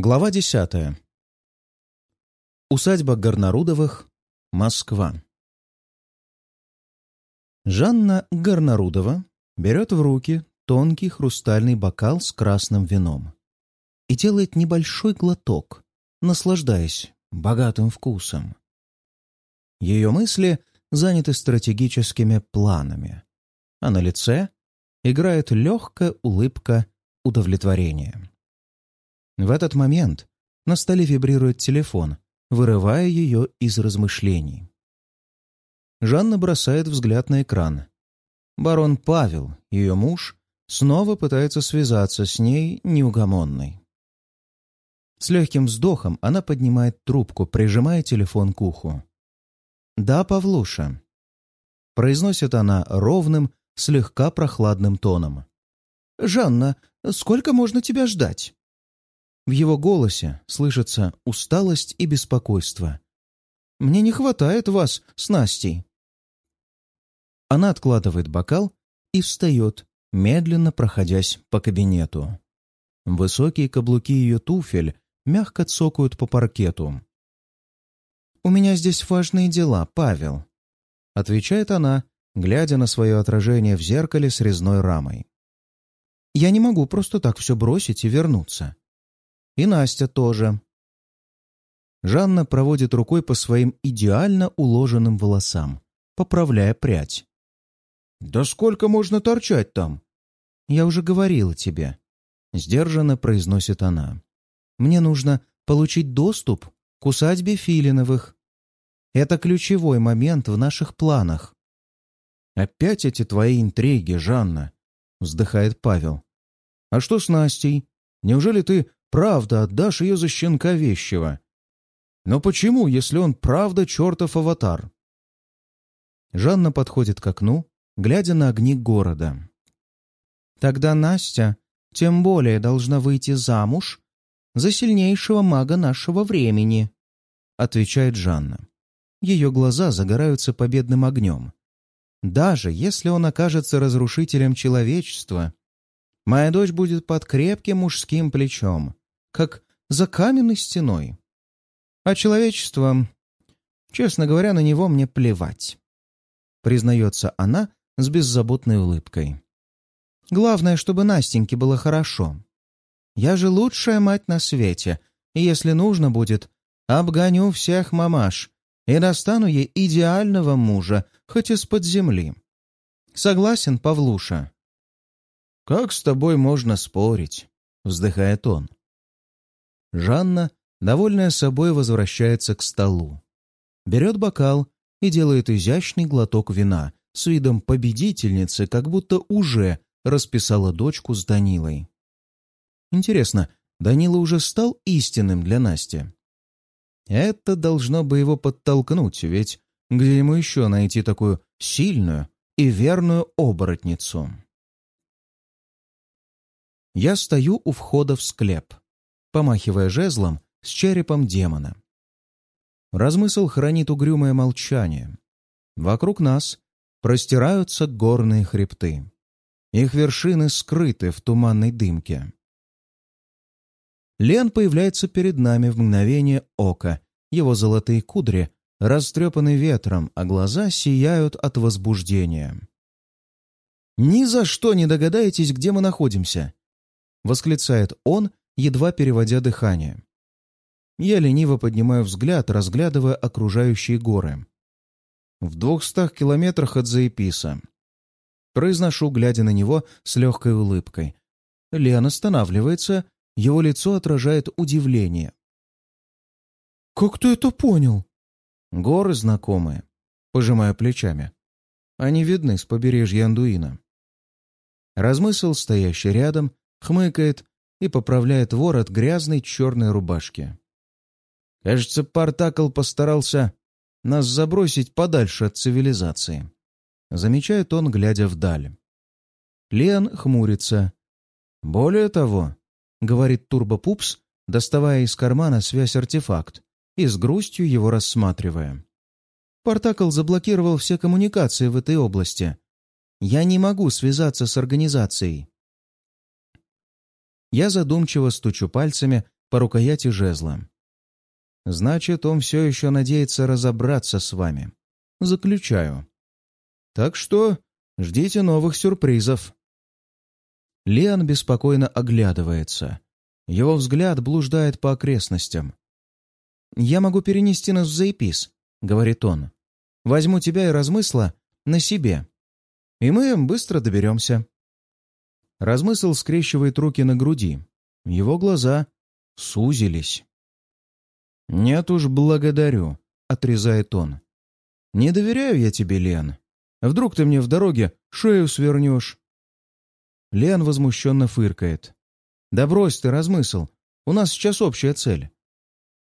Глава десятая. Усадьба Горнарудовых, Москва. Жанна Горнарудова берет в руки тонкий хрустальный бокал с красным вином и делает небольшой глоток, наслаждаясь богатым вкусом. Ее мысли заняты стратегическими планами, а на лице играет легкая улыбка удовлетворения. В этот момент на столе вибрирует телефон, вырывая ее из размышлений. Жанна бросает взгляд на экран. Барон Павел, ее муж, снова пытается связаться с ней неугомонной. С легким вздохом она поднимает трубку, прижимая телефон к уху. «Да, Павлуша», — произносит она ровным, слегка прохладным тоном. «Жанна, сколько можно тебя ждать?» В его голосе слышится усталость и беспокойство. «Мне не хватает вас с Настей». Она откладывает бокал и встает, медленно проходясь по кабинету. Высокие каблуки ее туфель мягко цокают по паркету. «У меня здесь важные дела, Павел», — отвечает она, глядя на свое отражение в зеркале с резной рамой. «Я не могу просто так все бросить и вернуться. И Настя тоже». Жанна проводит рукой по своим идеально уложенным волосам, поправляя прядь. «Да сколько можно торчать там?» «Я уже говорила тебе», — сдержанно произносит она. «Мне нужно получить доступ к усадьбе Филиновых. Это ключевой момент в наших планах». «Опять эти твои интриги, Жанна», — вздыхает Павел. «А что с Настей? Неужели ты правда отдашь ее за щенка вещего? Но почему, если он правда чертов аватар?» Жанна подходит к окну, глядя на огни города. «Тогда Настя тем более должна выйти замуж за сильнейшего мага нашего времени», — отвечает Жанна. Ее глаза загораются победным огнем. «Даже если он окажется разрушителем человечества, моя дочь будет под крепким мужским плечом, как за каменной стеной. А человечество, честно говоря, на него мне плевать», — признается она с беззаботной улыбкой. «Главное, чтобы Настеньке было хорошо. Я же лучшая мать на свете, и если нужно будет, обгоню всех мамаш и достану ей идеального мужа, хоть из-под земли. Согласен, Павлуша?» «Как с тобой можно спорить?» — вздыхает он. Жанна, довольная собой, возвращается к столу. Берет бокал и делает изящный глоток вина с видом победительницы, как будто уже расписала дочку с Данилой. Интересно, Данила уже стал истинным для Насти? Это должно бы его подтолкнуть, ведь где ему еще найти такую сильную и верную оборотницу? Я стою у входа в склеп, помахивая жезлом с черепом демона. Размысл хранит угрюмое молчание. Вокруг нас простираются горные хребты. Их вершины скрыты в туманной дымке. Лен появляется перед нами в мгновение ока. Его золотые кудри растрепаны ветром, а глаза сияют от возбуждения. «Ни за что не догадаетесь, где мы находимся!» — восклицает он, едва переводя дыхание. Я лениво поднимаю взгляд, разглядывая окружающие горы. В двухстах километрах от Заеписа. Произношу, глядя на него с легкой улыбкой. Лен останавливается его лицо отражает удивление. «Как ты это понял?» «Горы знакомые», — пожимая плечами. Они видны с побережья Андуина. Размысл, стоящий рядом, хмыкает и поправляет ворот грязной черной рубашки. Кажется, Партакл постарался нас забросить подальше от цивилизации. Замечает он, глядя вдаль. Лен хмурится. Более того, — говорит Турбопупс, доставая из кармана связь-артефакт и с грустью его рассматривая. Портакл заблокировал все коммуникации в этой области. Я не могу связаться с организацией. Я задумчиво стучу пальцами по рукояти жезла. Значит, он все еще надеется разобраться с вами. Заключаю. Так что ждите новых сюрпризов. Лиан беспокойно оглядывается. Его взгляд блуждает по окрестностям. «Я могу перенести нас в Зайпис», — говорит он. «Возьму тебя и размысла на себе. И мы быстро доберемся». Размысл скрещивает руки на груди. Его глаза сузились. «Нет уж, благодарю», — отрезает он. «Не доверяю я тебе, Лен. Вдруг ты мне в дороге шею свернешь?» Лен возмущенно фыркает. «Да брось ты, размысл. У нас сейчас общая цель».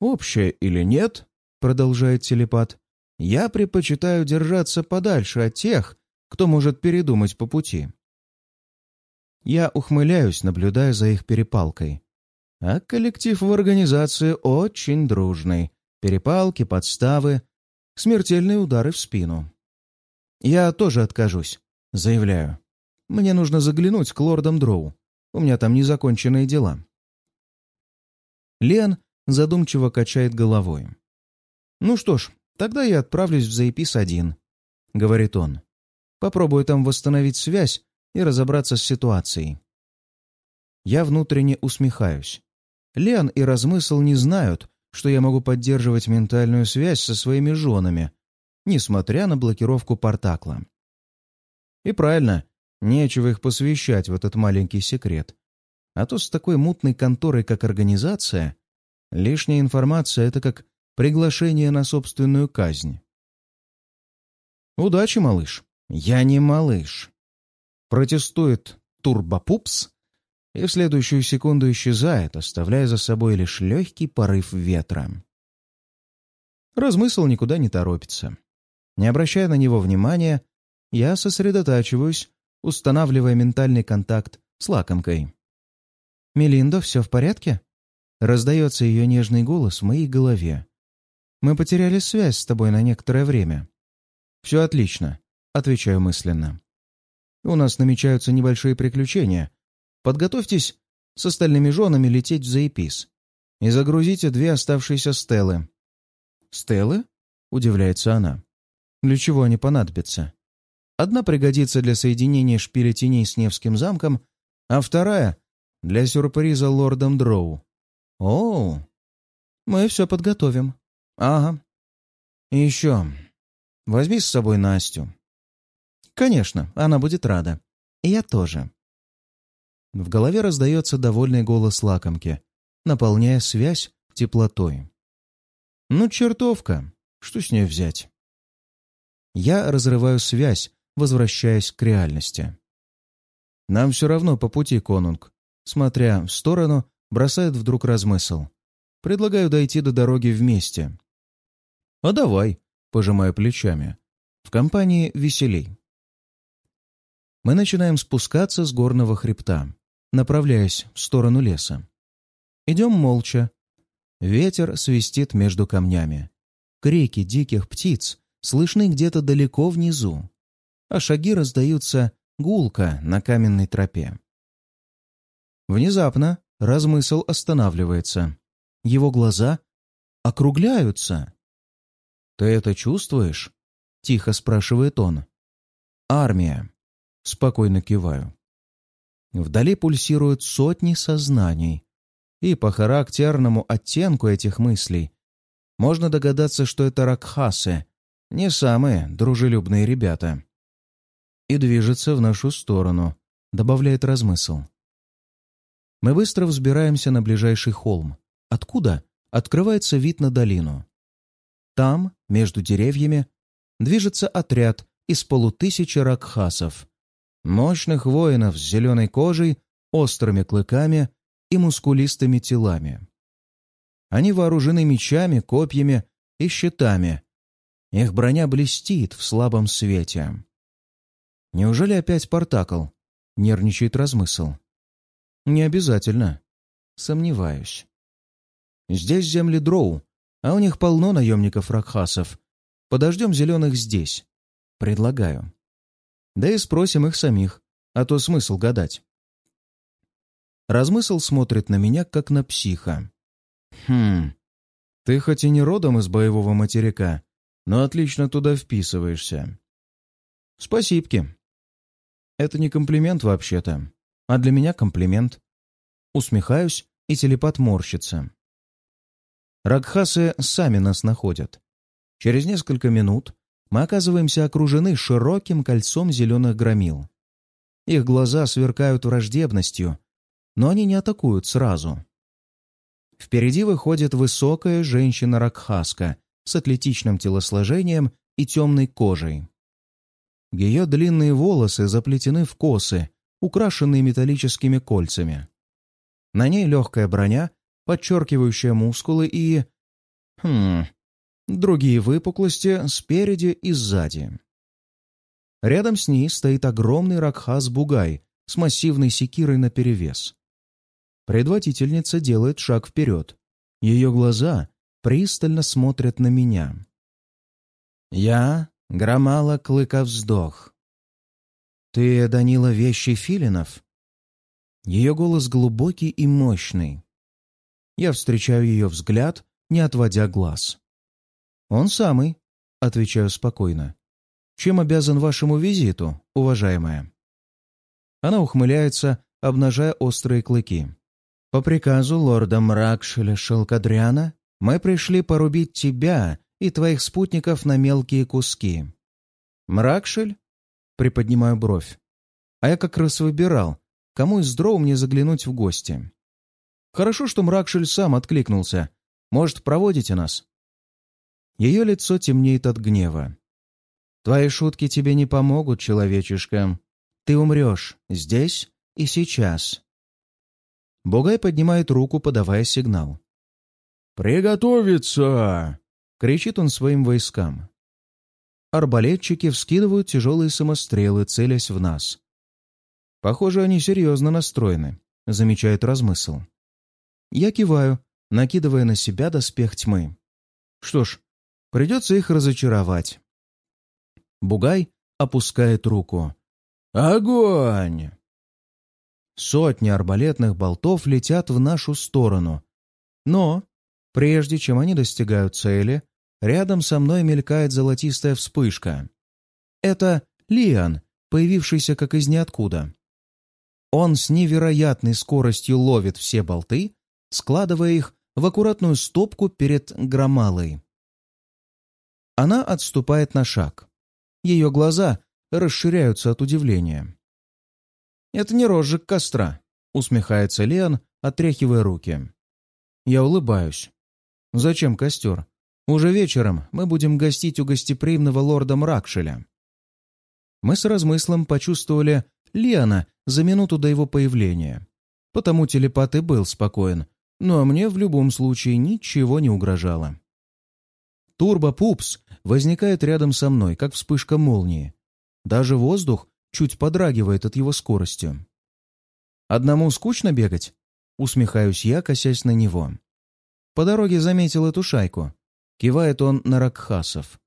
«Общая или нет?» — продолжает телепат. «Я предпочитаю держаться подальше от тех, кто может передумать по пути». Я ухмыляюсь, наблюдая за их перепалкой. А коллектив в организации очень дружный. Перепалки, подставы, смертельные удары в спину. «Я тоже откажусь», — заявляю. «Мне нужно заглянуть к лордам Дроу. У меня там незаконченные дела». Лен задумчиво качает головой. «Ну что ж, тогда я отправлюсь в Заепис один», — говорит он. «Попробую там восстановить связь и разобраться с ситуацией». Я внутренне усмехаюсь. Лиан и Размысл не знают, что я могу поддерживать ментальную связь со своими женами, несмотря на блокировку портакла. И правильно, нечего их посвящать в этот маленький секрет. А то с такой мутной конторой, как организация, лишняя информация — это как приглашение на собственную казнь. «Удачи, малыш!» «Я не малыш!» Протестует Турбопупс и в следующую секунду исчезает, оставляя за собой лишь легкий порыв ветра. Размысл никуда не торопится. Не обращая на него внимания, я сосредотачиваюсь, устанавливая ментальный контакт с лакомкой. «Мелиндо, все в порядке?» Раздается ее нежный голос в моей голове. «Мы потеряли связь с тобой на некоторое время». «Все отлично», — отвечаю мысленно. «У нас намечаются небольшие приключения, Подготовьтесь с остальными женами лететь в Заепис и загрузите две оставшиеся стелы. «Стелы?» — удивляется она. «Для чего они понадобятся?» Одна пригодится для соединения шпиля теней с Невским замком, а вторая — для сюрприза лордом Дроу. «О, мы все подготовим». «Ага. И еще. Возьми с собой Настю». «Конечно, она будет рада. И я тоже». В голове раздается довольный голос лакомки, наполняя связь теплотой. «Ну, чертовка! Что с ней взять?» Я разрываю связь, возвращаясь к реальности. «Нам все равно по пути, конунг», смотря в сторону, бросает вдруг размысл. «Предлагаю дойти до дороги вместе». «А давай», — пожимаю плечами. «В компании веселей». Мы начинаем спускаться с горного хребта направляясь в сторону леса. Идем молча. Ветер свистит между камнями. Крики диких птиц слышны где-то далеко внизу, а шаги раздаются гулко на каменной тропе. Внезапно размысл останавливается. Его глаза округляются. «Ты это чувствуешь?» — тихо спрашивает он. «Армия». Спокойно киваю. Вдали пульсируют сотни сознаний. И по характерному оттенку этих мыслей можно догадаться, что это ракхасы, не самые дружелюбные ребята. И движется в нашу сторону, добавляет размысл. Мы быстро взбираемся на ближайший холм, откуда открывается вид на долину. Там, между деревьями, движется отряд из полутысячи ракхасов, Мощных воинов с зеленой кожей, острыми клыками и мускулистыми телами. Они вооружены мечами, копьями и щитами. Их броня блестит в слабом свете. Неужели опять Спартакл? Нервничает размысл. Не обязательно. Сомневаюсь. Здесь земли дроу, а у них полно наемников-ракхасов. Подождем зеленых здесь. Предлагаю. Да и спросим их самих, а то смысл гадать. Размысл смотрит на меня, как на психа. «Хм, ты хоть и не родом из боевого материка, но отлично туда вписываешься». «Спасибки. Это не комплимент вообще-то, а для меня комплимент». Усмехаюсь, и телепат морщится. Ракхасы сами нас находят. Через несколько минут мы оказываемся окружены широким кольцом зеленых громил. Их глаза сверкают враждебностью, но они не атакуют сразу. Впереди выходит высокая женщина-ракхаска с атлетичным телосложением и темной кожей. Ее длинные волосы заплетены в косы, украшенные металлическими кольцами. На ней легкая броня, подчеркивающая мускулы и... Хм... Другие выпуклости спереди и сзади. Рядом с ней стоит огромный Ракхас-бугай с массивной секирой наперевес. Предводительница делает шаг вперед. Ее глаза пристально смотрят на меня. Я — Громала Клыковздох. Ты, Данила, вещи Филинов? Ее голос глубокий и мощный. Я встречаю ее взгляд, не отводя глаз. «Он самый», — отвечаю спокойно. «Чем обязан вашему визиту, уважаемая?» Она ухмыляется, обнажая острые клыки. «По приказу лорда Мракшеля Шелкадриана мы пришли порубить тебя и твоих спутников на мелкие куски». «Мракшель?» — приподнимаю бровь. «А я как раз выбирал, кому из дров мне заглянуть в гости. Хорошо, что Мракшель сам откликнулся. Может, проводите нас?» Ее лицо темнеет от гнева. «Твои шутки тебе не помогут, человечишка. Ты умрешь здесь и сейчас». Бугай поднимает руку, подавая сигнал. «Приготовиться!» — кричит он своим войскам. Арбалетчики вскидывают тяжелые самострелы, целясь в нас. Похоже, они серьезно настроены, замечает размысл. Я киваю, накидывая на себя доспех тьмы. Что ж, придется их разочаровать. Бугай опускает руку. «Огонь!» Сотни арбалетных болтов летят в нашу сторону. Но, прежде чем они достигают цели, рядом со мной мелькает золотистая вспышка. Это Лиан, появившийся как из ниоткуда. Он с невероятной скоростью ловит все болты, складывая их в аккуратную стопку перед громалой. Она отступает на шаг. Ее глаза расширяются от удивления. «Это не розжиг костра», — усмехается Леон, отряхивая руки. Я улыбаюсь. «Зачем костер? Уже вечером мы будем гостить у гостеприимного лорда Мракшеля». Мы с размыслом почувствовали Лиана за минуту до его появления. Потому телепат и был спокоен, ну а мне в любом случае ничего не угрожало. Турбо-пупс возникает рядом со мной, как вспышка молнии. Даже воздух чуть подрагивает от его скорости. «Одному скучно бегать?» — усмехаюсь я, косясь на него. По дороге заметил эту шайку. Кивает он на Ракхасов.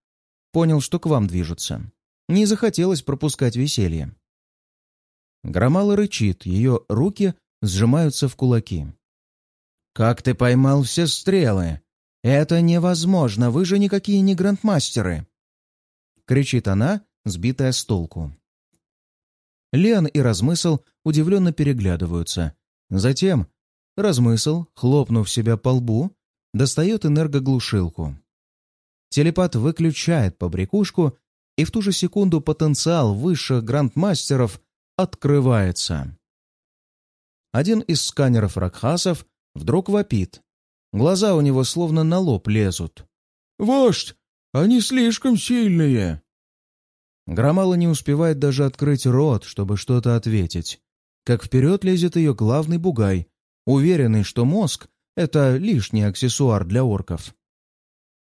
Понял, что к вам движутся. Не захотелось пропускать веселье. Громала рычит, ее руки сжимаются в кулаки. «Как ты поймал все стрелы? Это невозможно, вы же никакие не грандмастеры!» Кричит она, сбитая с толку. Лен и Размысл удивленно переглядываются. Затем Размысл, хлопнув себя по лбу, достает энергоглушилку. Телепат выключает побрякушку, и в ту же секунду потенциал высших грандмастеров открывается. Один из сканеров Ракхасов вдруг вопит. Глаза у него словно на лоб лезут. «Вождь, они слишком сильные!» Громала не успевает даже открыть рот, чтобы что-то ответить. Как вперед лезет ее главный бугай, уверенный, что мозг — это лишний аксессуар для орков.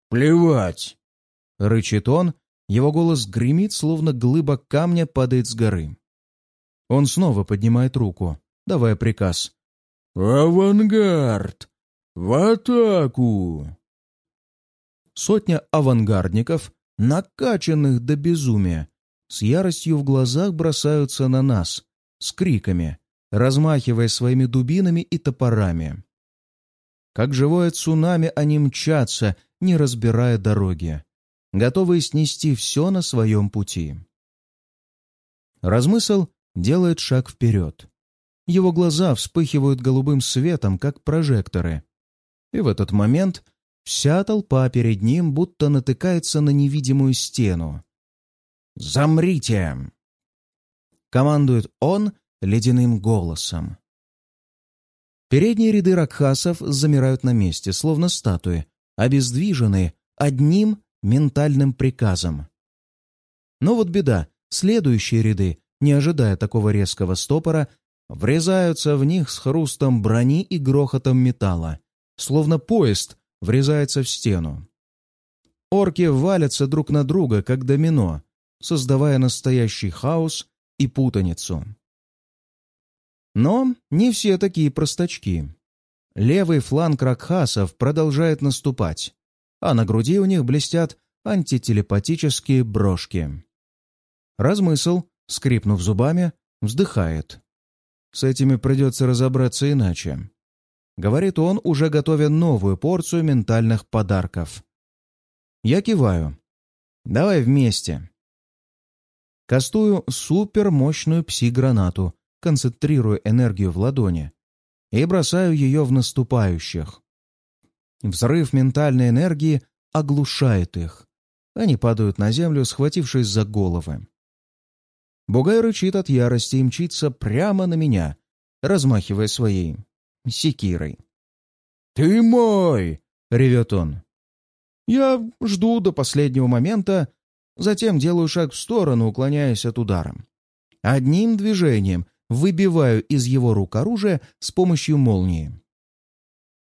«Плевать!» — рычит он, его голос гремит, словно глыба камня падает с горы. Он снова поднимает руку, давая приказ. «Авангард! В атаку!» Сотня авангардников, накачанных до безумия, с яростью в глазах бросаются на нас, с криками, размахивая своими дубинами и топорами. Как живое цунами они мчатся, не разбирая дороги, готовые снести все на своем пути. Размысл делает шаг вперед. Его глаза вспыхивают голубым светом, как прожекторы. И в этот момент вся толпа перед ним будто натыкается на невидимую стену. «Замрите!» — командует он ледяным голосом. Передние ряды ракхасов замирают на месте, словно статуи, обездвиженные одним ментальным приказом. Но вот беда, следующие ряды, не ожидая такого резкого стопора, врезаются в них с хрустом брони и грохотом металла, словно поезд врезается в стену. Орки валятся друг на друга, как домино, создавая настоящий хаос и путаницу. Но не все такие простачки. Левый фланг ракхасов продолжает наступать, а на груди у них блестят антителепатические брошки. Размысл, скрипнув зубами, вздыхает. С этими придется разобраться иначе. Говорит он, уже готовя новую порцию ментальных подарков. Я киваю. Давай вместе. Кастую супермощную пси-гранату, концентрирую энергию в ладони и бросаю ее в наступающих. Взрыв ментальной энергии оглушает их. Они падают на землю, схватившись за головы. Бугай рычит от ярости и мчится прямо на меня, размахивая своей секирой. «Ты мой!» — ревет он. Я жду до последнего момента, затем делаю шаг в сторону, уклоняясь от удара. Одним движением выбиваю из его рук оружие с помощью молнии.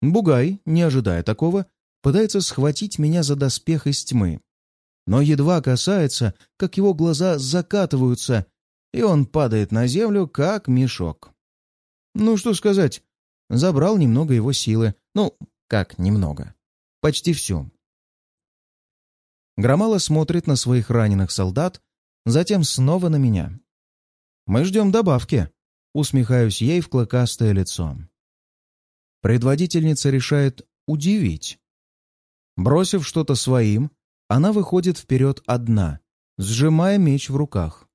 Бугай, не ожидая такого, пытается схватить меня за доспех из тьмы. Но едва касается, как его глаза закатываются, и он падает на землю, как мешок. Ну, что сказать, забрал немного его силы. Ну, как немного. Почти всю. Громала смотрит на своих раненых солдат, затем снова на меня. Мы ждем добавки. Усмехаюсь ей в клыкастое лицо. Предводительница решает удивить. Бросив что-то своим, она выходит вперед одна, сжимая меч в руках.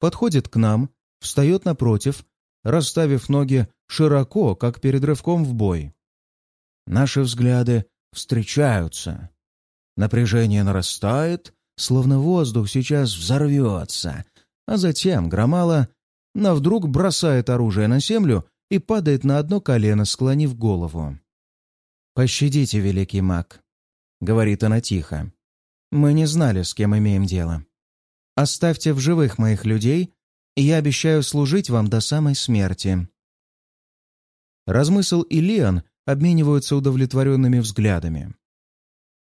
Подходит к нам, встает напротив, расставив ноги широко, как перед рывком в бой. Наши взгляды встречаются. Напряжение нарастает, словно воздух сейчас взорвется, а затем Громала на вдруг бросает оружие на землю и падает на одно колено, склонив голову. «Пощадите, великий маг», — говорит она тихо. «Мы не знали, с кем имеем дело. Оставьте в живых моих людей, и я обещаю служить вам до самой смерти». Размысл и Лиан обмениваются удовлетворенными взглядами.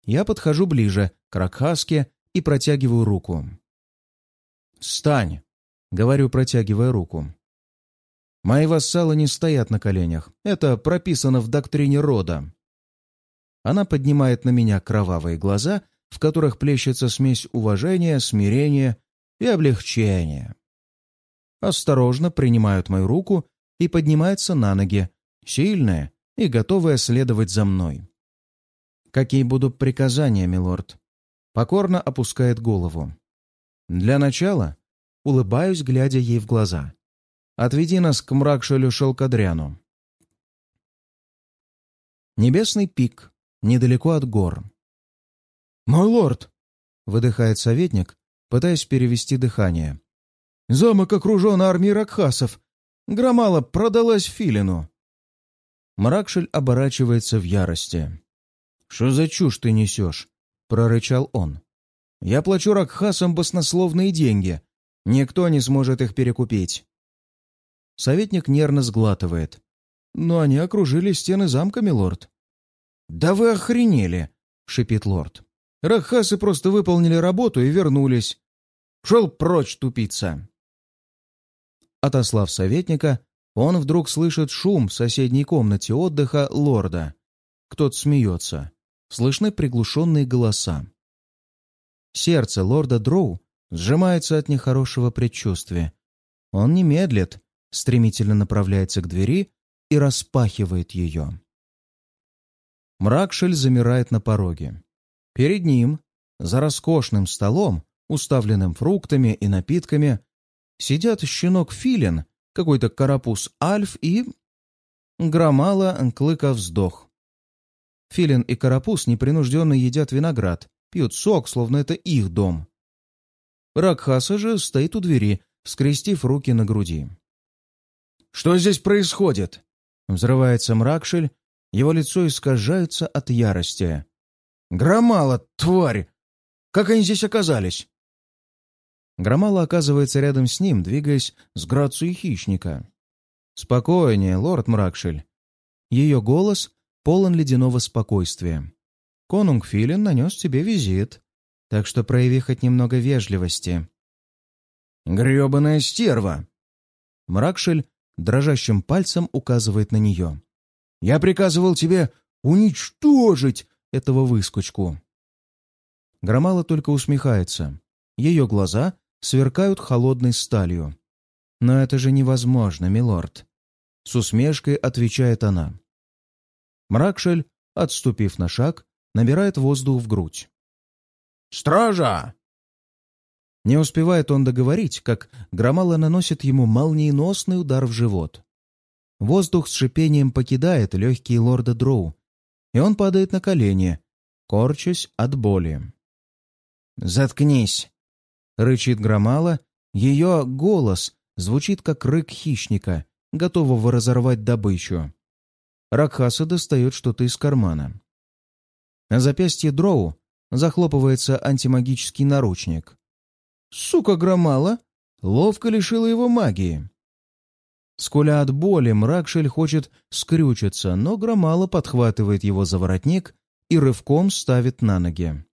Я подхожу ближе к Ракхаске и протягиваю руку. «Встань!» — говорю, протягивая руку. Мои вассалы не стоят на коленях. Это прописано в доктрине рода. Она поднимает на меня кровавые глаза, в которых плещется смесь уважения, смирения и облегчения. Осторожно принимают мою руку и поднимается на ноги, сильная и готовая следовать за мной. «Какие будут приказания, милорд?» Покорно опускает голову. Для начала улыбаюсь, глядя ей в глаза. Отведи нас к мракшелю Шелкадряну. Небесный пик, недалеко от гор. «Мой лорд!» — выдыхает советник, пытаясь перевести дыхание. «Замок окружен армией ракхасов. Громала продалась Филину». Мракшель оборачивается в ярости. «Что за чушь ты несешь?» — прорычал он. Я плачу Ракхасам баснословные деньги. Никто не сможет их перекупить. Советник нервно сглатывает. Но они окружили стены замка, милорд. «Да вы охренели!» — шипит лорд. «Ракхасы просто выполнили работу и вернулись. Шел прочь, тупица!» Отослав советника, он вдруг слышит шум в соседней комнате отдыха лорда. Кто-то смеется. Слышны приглушенные голоса. Сердце лорда Дроу сжимается от нехорошего предчувствия. Он не медлит, стремительно направляется к двери и распахивает ее. Мракшель замирает на пороге. Перед ним, за роскошным столом, уставленным фруктами и напитками, сидят щенок Филин, какой-то карапуз Альф и... Громала Клыка вздох. Филин и карапуз непринужденно едят виноград, пьют сок, словно это их дом. Ракхаса же стоит у двери, скрестив руки на груди. «Что здесь происходит?» Взрывается Мракшель, его лицо искажается от ярости. «Громала, тварь! Как они здесь оказались?» Громала оказывается рядом с ним, двигаясь с грацией хищника. «Спокойнее, лорд Мракшель». Ее голос полон ледяного спокойствия. «Конунг Филин нанес тебе визит, так что прояви хоть немного вежливости». «Гребаная стерва!» Мракшель дрожащим пальцем указывает на нее. «Я приказывал тебе уничтожить этого выскочку!» Громала только усмехается. Ее глаза сверкают холодной сталью. «Но это же невозможно, милорд!» С усмешкой отвечает она. Мракшель, отступив на шаг, набирает воздух в грудь. «Стража!» Не успевает он договорить, как Громала наносит ему молниеносный удар в живот. Воздух с шипением покидает легкие лорда Дроу, и он падает на колени, корчась от боли. «Заткнись!» — рычит Громала. Ее голос звучит, как рык хищника, готового разорвать добычу. Ракхаса достает что-то из кармана. На запястье Дроу захлопывается антимагический наручник. Сука Громала ловко лишила его магии. Скуля от боли, Мракшель хочет скрючиться, но Громала подхватывает его за воротник и рывком ставит на ноги.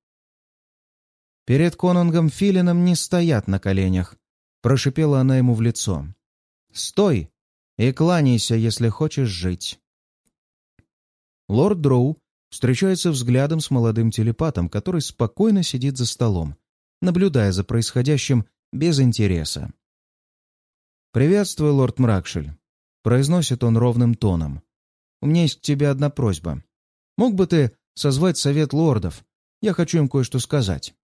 Перед конунгом Филином не стоят на коленях, прошипела она ему в лицо. «Стой и кланяйся, если хочешь жить». Лорд Дроу встречается взглядом с молодым телепатом, который спокойно сидит за столом, наблюдая за происходящим без интереса. «Приветствую, лорд Мракшель», — произносит он ровным тоном. «У меня есть к тебе одна просьба. Мог бы ты созвать совет лордов? Я хочу им кое-что сказать».